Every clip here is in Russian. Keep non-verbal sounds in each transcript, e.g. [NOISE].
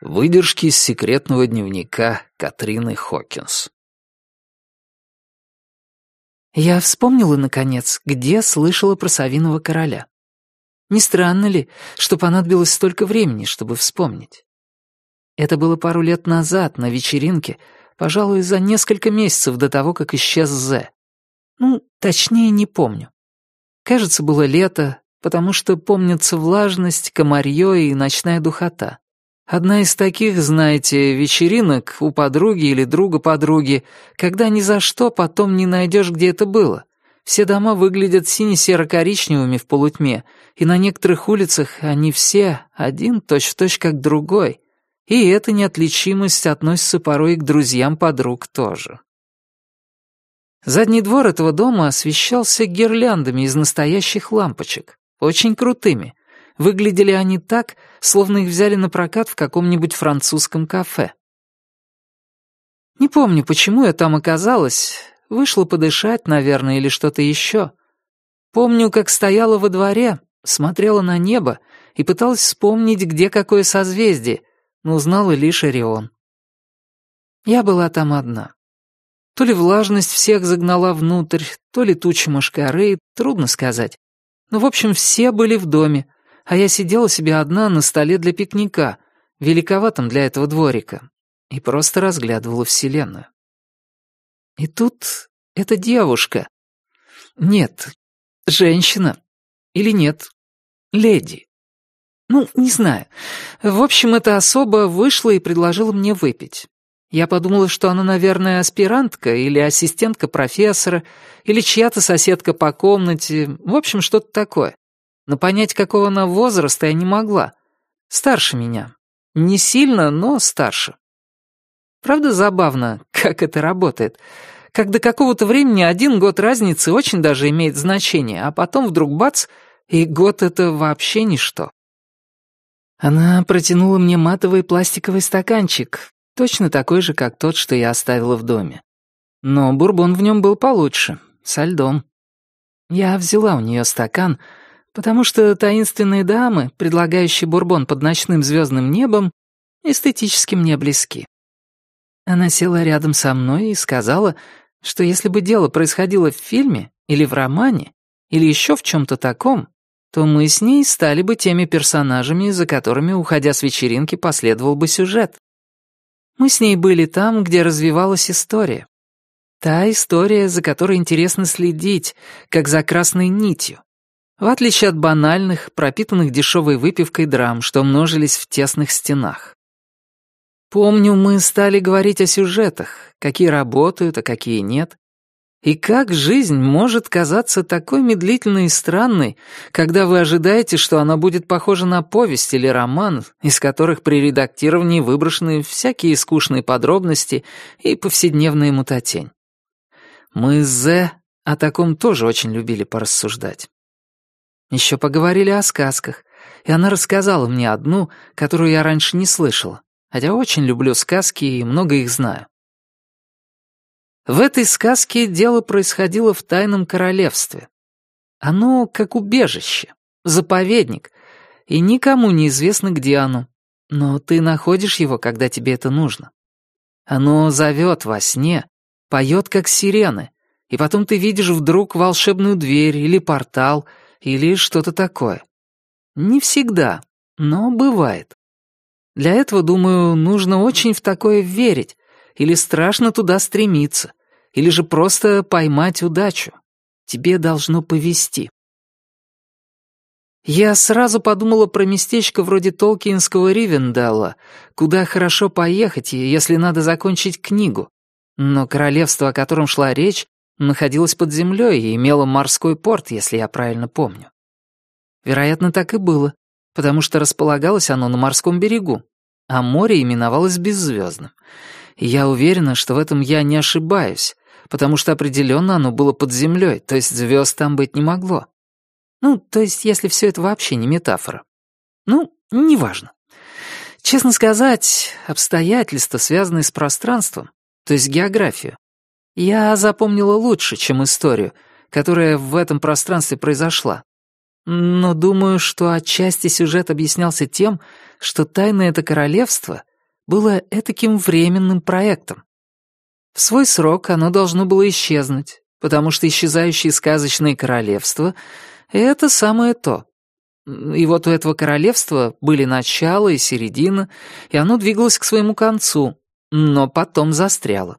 Выдержки из секретного дневника Катрины Хокинс. Я вспомнила, наконец, где слышала про Савиного короля. Не странно ли, что понадобилось столько времени, чтобы вспомнить? Это было пару лет назад, на вечеринке, пожалуй, за несколько месяцев до того, как исчез Зе. Ну, точнее, не помню. Кажется, было лето, потому что помнится влажность, комарье и ночная духота. Одна из таких, знаете, вечеринок у подруги или друга подруги, когда ни за что потом не найдешь, где это было. Все дома выглядят сине-серо-коричневыми в полутьме, и на некоторых улицах они все один точь-в-точь -точь как другой. И эта неотличимость относится порой и к друзьям подруг тоже. Задний двор этого дома освещался гирляндами из настоящих лампочек, очень крутыми. Выглядели они так, словно их взяли на прокат в каком-нибудь французском кафе. Не помню, почему я там оказалась. Вышла подышать, наверное, или что-то еще. Помню, как стояла во дворе, смотрела на небо и пыталась вспомнить, где какое созвездие, но узнала лишь Орион. Я была там одна. То ли влажность всех загнала внутрь, то ли тучи мошкары, трудно сказать. Но, в общем, все были в доме, а я сидела себе одна на столе для пикника, великоватом для этого дворика, и просто разглядывала Вселенную. И тут эта девушка. Нет, женщина. Или нет, леди. Ну, не знаю. В общем, эта особа вышла и предложила мне выпить. Я подумала, что она, наверное, аспирантка или ассистентка профессора, или чья-то соседка по комнате, в общем, что-то такое но понять, какого она возраста, я не могла. Старше меня. Не сильно, но старше. Правда забавно, [LAUGHS] как это работает. Как до какого-то времени один год разницы очень даже имеет значение, а потом вдруг бац, и год — это вообще ничто. Она протянула мне матовый пластиковый стаканчик, точно такой же, как тот, что я оставила в доме. Но бурбон в нем был получше, со льдом. Я взяла у нее стакан — потому что таинственные дамы, предлагающие бурбон под ночным звездным небом, эстетически мне близки. Она села рядом со мной и сказала, что если бы дело происходило в фильме или в романе, или еще в чем-то таком, то мы с ней стали бы теми персонажами, за которыми, уходя с вечеринки, последовал бы сюжет. Мы с ней были там, где развивалась история. Та история, за которой интересно следить, как за красной нитью, в отличие от банальных, пропитанных дешевой выпивкой драм, что множились в тесных стенах. Помню, мы стали говорить о сюжетах, какие работают, а какие нет. И как жизнь может казаться такой медлительной и странной, когда вы ожидаете, что она будет похожа на повесть или роман, из которых при редактировании выброшены всякие скучные подробности и повседневная мутатень. Мы с Зе о таком тоже очень любили порассуждать. Еще поговорили о сказках, и она рассказала мне одну, которую я раньше не слышала, хотя очень люблю сказки и много их знаю. В этой сказке дело происходило в тайном королевстве. Оно как убежище, заповедник, и никому не известно, где оно. Но ты находишь его, когда тебе это нужно. Оно зовет во сне, поет как сирены, и потом ты видишь вдруг волшебную дверь или портал — или что-то такое. Не всегда, но бывает. Для этого, думаю, нужно очень в такое верить, или страшно туда стремиться, или же просто поймать удачу. Тебе должно повести. Я сразу подумала про местечко вроде Толкинского Ривенделла, куда хорошо поехать, если надо закончить книгу. Но королевство, о котором шла речь, находилась под землей и имела морской порт, если я правильно помню. Вероятно, так и было, потому что располагалось оно на морском берегу, а море именовалось беззвездным. Я уверена, что в этом я не ошибаюсь, потому что определенно оно было под землей, то есть звезд там быть не могло. Ну, то есть, если все это вообще не метафора. Ну, неважно. Честно сказать, обстоятельства, связанные с пространством, то есть географию, я запомнила лучше, чем историю, которая в этом пространстве произошла. Но думаю, что отчасти сюжет объяснялся тем, что тайна это королевство было этаким временным проектом. В свой срок оно должно было исчезнуть, потому что исчезающие сказочные королевства — это самое то. И вот у этого королевства были начало и середина, и оно двигалось к своему концу, но потом застряло.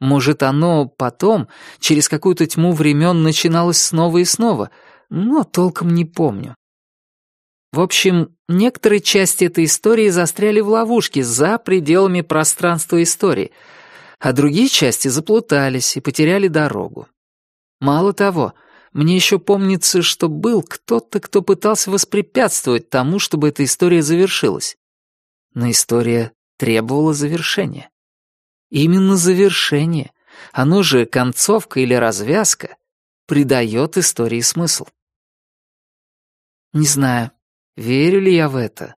Может, оно потом, через какую-то тьму времен, начиналось снова и снова, но толком не помню. В общем, некоторые части этой истории застряли в ловушке за пределами пространства истории, а другие части заплутались и потеряли дорогу. Мало того, мне еще помнится, что был кто-то, кто пытался воспрепятствовать тому, чтобы эта история завершилась. Но история требовала завершения. Именно завершение, оно же концовка или развязка, придает истории смысл. Не знаю, верю ли я в это.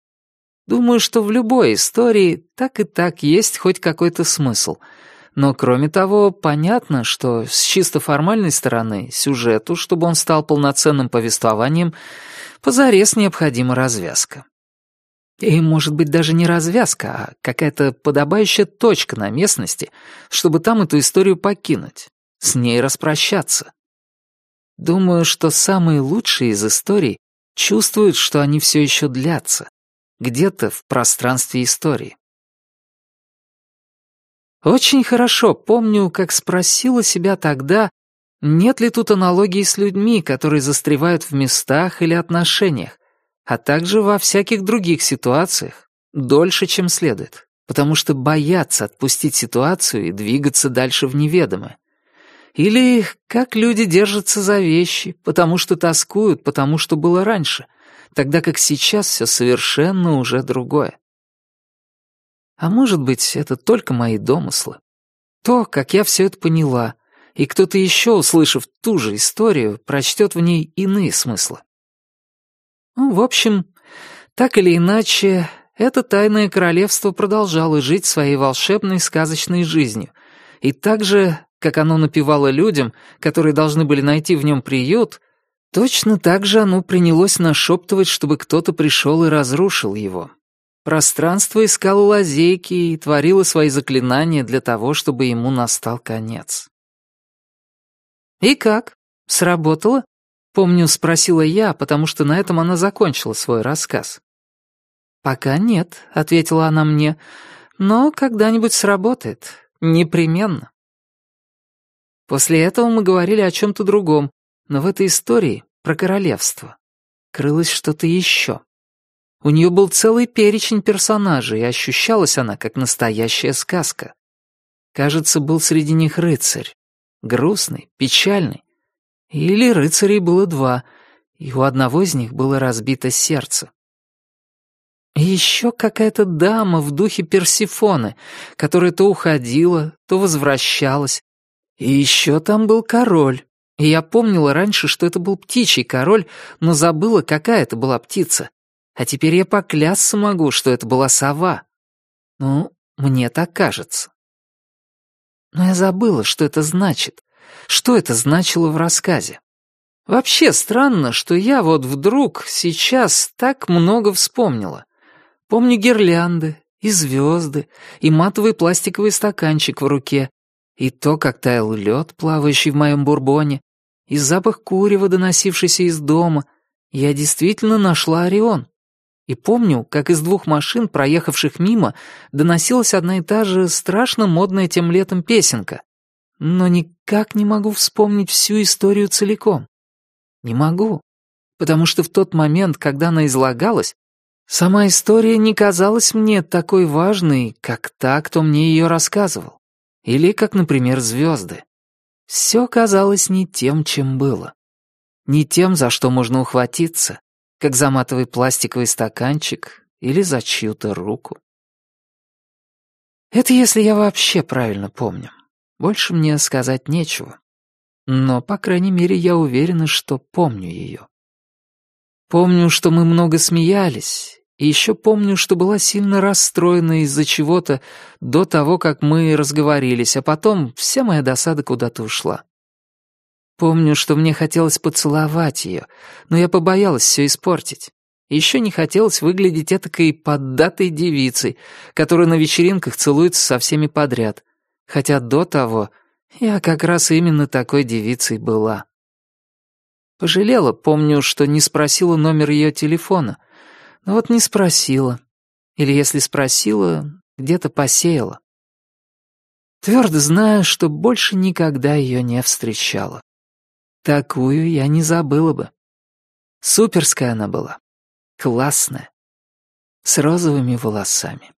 Думаю, что в любой истории так и так есть хоть какой-то смысл — но кроме того, понятно, что с чисто формальной стороны сюжету, чтобы он стал полноценным повествованием, позарез необходима развязка. И, может быть, даже не развязка, а какая-то подобающая точка на местности, чтобы там эту историю покинуть, с ней распрощаться. Думаю, что самые лучшие из историй чувствуют, что они все еще длятся, где-то в пространстве истории. Очень хорошо помню, как спросила себя тогда, нет ли тут аналогии с людьми, которые застревают в местах или отношениях, а также во всяких других ситуациях, дольше, чем следует, потому что боятся отпустить ситуацию и двигаться дальше в неведомое. Или как люди держатся за вещи, потому что тоскуют, потому что было раньше, тогда как сейчас все совершенно уже другое. А может быть, это только мои домыслы. То, как я все это поняла, и кто-то еще, услышав ту же историю, прочтет в ней иные смыслы. Ну, в общем, так или иначе, это тайное королевство продолжало жить своей волшебной сказочной жизнью, и так же, как оно напевало людям, которые должны были найти в нем приют, точно так же оно принялось нашептывать, чтобы кто-то пришел и разрушил его. Пространство искало лазейки и творило свои заклинания для того, чтобы ему настал конец. «И как? Сработало?» Помню, спросила я, потому что на этом она закончила свой рассказ. «Пока нет», — ответила она мне, — «но когда-нибудь сработает. Непременно». После этого мы говорили о чем-то другом, но в этой истории про королевство крылось что-то еще. У нее был целый перечень персонажей, и ощущалась она как настоящая сказка. Кажется, был среди них рыцарь. Грустный, печальный. Или рыцарей было два, и у одного из них было разбито сердце. Еще какая-то дама в духе Персифоны, которая то уходила, то возвращалась. И еще там был король. И я помнила раньше, что это был птичий король, но забыла, какая это была птица. А теперь я поклясться могу, что это была сова. Ну, мне так кажется. Но я забыла, что это значит. Что это значило в рассказе. Вообще странно, что я вот вдруг сейчас так много вспомнила. Помню гирлянды, и звезды, и матовый пластиковый стаканчик в руке, и то, как таял лед, плавающий в моем бурбоне, и запах курева, доносившийся из дома. Я действительно нашла Орион. И помню, как из двух машин, проехавших мимо, доносилась одна и та же страшно модная тем летом песенка. Но никак не могу вспомнить всю историю целиком. Не могу. Потому что в тот момент, когда она излагалась, сама история не казалась мне такой важной, как та, кто мне ее рассказывал. Или как, например, звезды. Все казалось не тем, чем было. Не тем, за что можно ухватиться, как за матовый пластиковый стаканчик или за чью-то руку. Это если я вообще правильно помню. Больше мне сказать нечего. Но, по крайней мере, я уверена, что помню ее. Помню, что мы много смеялись, и еще помню, что была сильно расстроена из-за чего-то до того, как мы разговорились, а потом вся моя досада куда-то ушла. Помню, что мне хотелось поцеловать ее, но я побоялась все испортить. Еще не хотелось выглядеть этакой поддатой девицей, которая на вечеринках целуется со всеми подряд. Хотя до того я как раз именно такой девицей была. Пожалела, помню, что не спросила номер ее телефона. Но вот не спросила. Или если спросила, где-то посеяла. Твердо знаю, что больше никогда ее не встречала. Такую я не забыла бы. Суперская она была. Классная. С розовыми волосами.